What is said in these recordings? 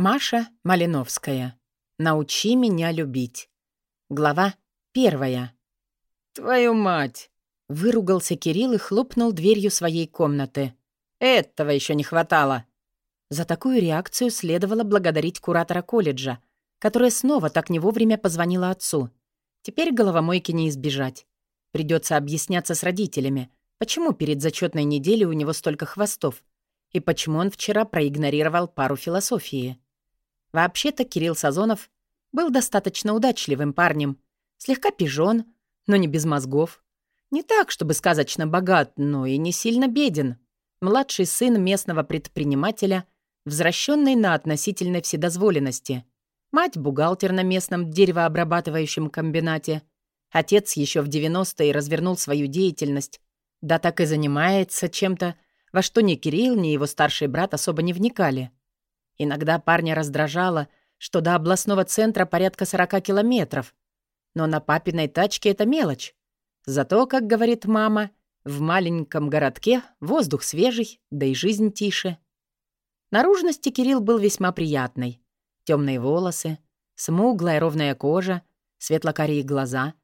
Маша Малиновская. Научи меня любить. Глава первая. «Твою мать!» — выругался Кирилл и хлопнул дверью своей комнаты. «Этого еще не хватало!» За такую реакцию следовало благодарить куратора колледжа, которая снова так не вовремя позвонила отцу. Теперь головомойки не избежать. Придется объясняться с родителями, почему перед зачетной неделей у него столько хвостов и почему он вчера проигнорировал пару философии. Вообще-то Кирилл Сазонов был достаточно удачливым парнем, слегка пижон, но не без мозгов. Не так, чтобы сказочно богат, но и не сильно беден. Младший сын местного предпринимателя, возвращенный на относительной вседозволенности. Мать — бухгалтер на местном деревообрабатывающем комбинате. Отец еще в 90-е развернул свою деятельность. Да так и занимается чем-то, во что ни Кирилл, ни его старший брат особо не вникали. Иногда парня раздражало, что до областного центра порядка 40 километров. Но на папиной тачке это мелочь. Зато, как говорит мама, в маленьком городке воздух свежий, да и жизнь тише. Наружности Кирилл был весьма приятной. Темные волосы, смуглая ровная кожа, светло-карие глаза.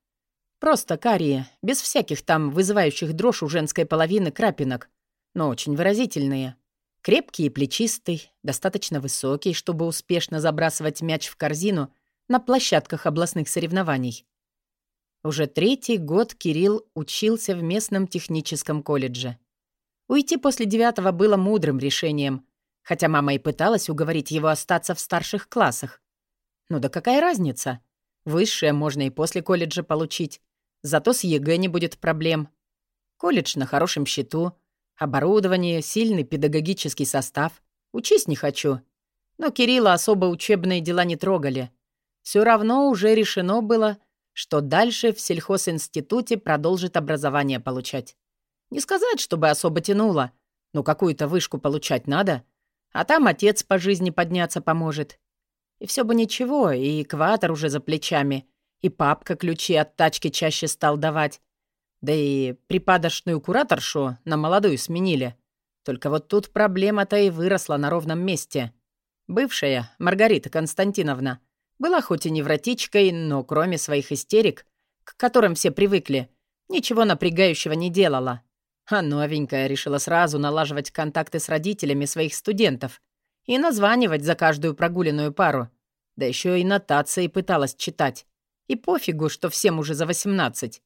Просто карие, без всяких там вызывающих дрожь у женской половины крапинок, но очень выразительные. Крепкий и плечистый, достаточно высокий, чтобы успешно забрасывать мяч в корзину на площадках областных соревнований. Уже третий год Кирилл учился в местном техническом колледже. Уйти после девятого было мудрым решением, хотя мама и пыталась уговорить его остаться в старших классах. Ну да какая разница? Высшее можно и после колледжа получить. Зато с ЕГЭ не будет проблем. Колледж на хорошем счету — Оборудование, сильный педагогический состав. Учись не хочу. Но Кирилла особо учебные дела не трогали. Все равно уже решено было, что дальше в сельхозинституте продолжит образование получать. Не сказать, чтобы особо тянуло, но какую-то вышку получать надо, а там отец по жизни подняться поможет. И все бы ничего, и экватор уже за плечами, и папка ключи от тачки чаще стал давать, да и припадочную кураторшу на молодую сменили. Только вот тут проблема-то и выросла на ровном месте. Бывшая, Маргарита Константиновна, была хоть и невротичкой, но кроме своих истерик, к которым все привыкли, ничего напрягающего не делала. А новенькая решила сразу налаживать контакты с родителями своих студентов и названивать за каждую прогуленную пару. Да еще и нотации пыталась читать. И пофигу, что всем уже за восемнадцать.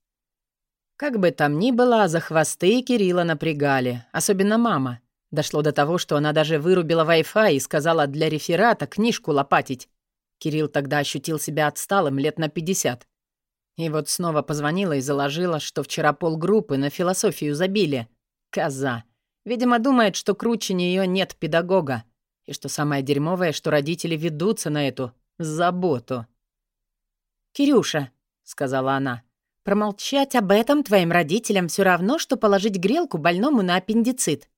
Как бы там ни было, за хвосты Кирилла напрягали, особенно мама. Дошло до того, что она даже вырубила Wi-Fi и сказала для реферата книжку лопатить. Кирилл тогда ощутил себя отсталым лет на 50. И вот снова позвонила и заложила, что вчера полгруппы на философию забили. Коза. Видимо, думает, что круче нее нет педагога. И что самое дерьмовое, что родители ведутся на эту заботу. «Кирюша», — сказала она, — Промолчать об этом твоим родителям все равно, что положить грелку больному на аппендицит.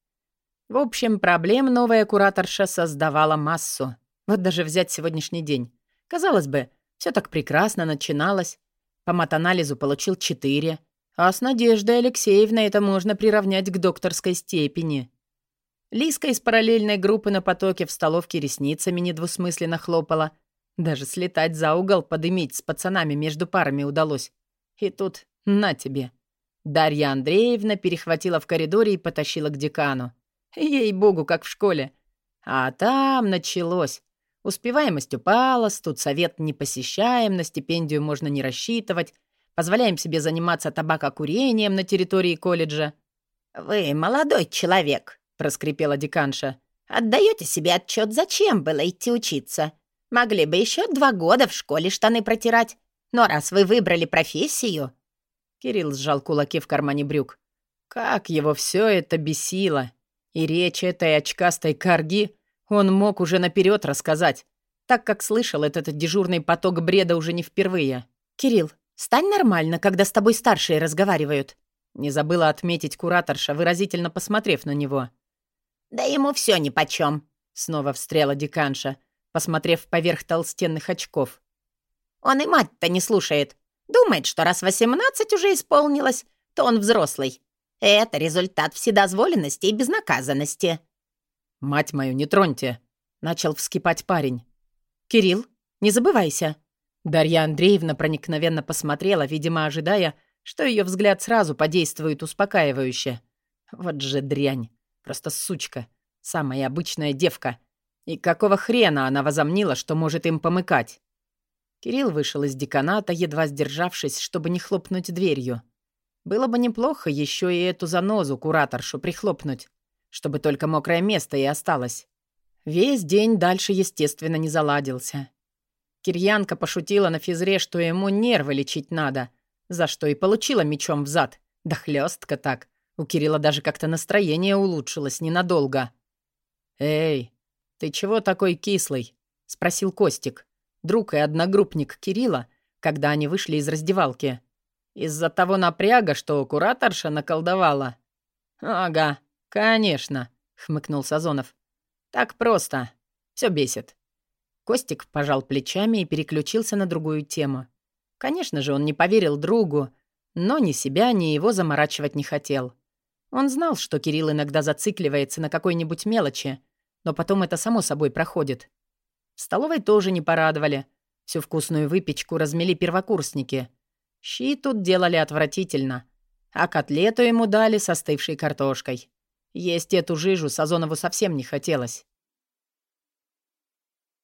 В общем, проблем новая кураторша создавала массу. Вот даже взять сегодняшний день. Казалось бы, все так прекрасно начиналось. По матанализу получил 4, а с Надеждой Алексеевной это можно приравнять к докторской степени. Лиска из параллельной группы на потоке в столовке ресницами недвусмысленно хлопала. Даже слетать за угол, подымить с пацанами между парами удалось. И тут на тебе. Дарья Андреевна перехватила в коридоре и потащила к декану. Ей-богу, как в школе. А там началось. Успеваемость упала, студсовет не посещаем, на стипендию можно не рассчитывать, позволяем себе заниматься табакокурением на территории колледжа. «Вы молодой человек», — проскрипела деканша. «Отдаете себе отчет, зачем было идти учиться? Могли бы еще два года в школе штаны протирать. Но раз вы выбрали профессию...» Кирилл сжал кулаки в кармане брюк. Как его все это бесило! И речь этой очкастой корги он мог уже наперед рассказать, так как слышал этот дежурный поток бреда уже не впервые. «Кирилл, стань нормально, когда с тобой старшие разговаривают», не забыла отметить кураторша, выразительно посмотрев на него. «Да ему все нипочем», — снова встряла деканша, посмотрев поверх толстенных очков. Он и мать-то не слушает. Думает, что раз восемнадцать уже исполнилось, то он взрослый. Это результат вседозволенности и безнаказанности». «Мать мою, не троньте!» — начал вскипать парень. «Кирилл, не забывайся». Дарья Андреевна проникновенно посмотрела, видимо, ожидая, что ее взгляд сразу подействует успокаивающе. Вот же дрянь. Просто сучка. Самая обычная девка. И какого хрена она возомнила, что может им помыкать? Кирилл вышел из деканата, едва сдержавшись, чтобы не хлопнуть дверью. Было бы неплохо еще и эту занозу, кураторшу, прихлопнуть, чтобы только мокрое место и осталось. Весь день дальше, естественно, не заладился. Кирьянка пошутила на физре, что ему нервы лечить надо, за что и получила мечом в зад. Да хлестко так. У Кирилла даже как-то настроение улучшилось ненадолго. «Эй, ты чего такой кислый?» — спросил Костик, друг и одногруппник Кирилла, когда они вышли из раздевалки. «Из-за того напряга, что кураторша наколдовала?» «Ага, конечно», — хмыкнул Сазонов. «Так просто. Все бесит». Костик пожал плечами и переключился на другую тему. Конечно же, он не поверил другу, но ни себя, ни его заморачивать не хотел. Он знал, что Кирилл иногда зацикливается на какой-нибудь мелочи, но потом это само собой проходит. В столовой тоже не порадовали. Всю вкусную выпечку размели первокурсники. Щи тут делали отвратительно, а котлету ему дали с остывшей картошкой. Есть эту жижу Сазонову совсем не хотелось.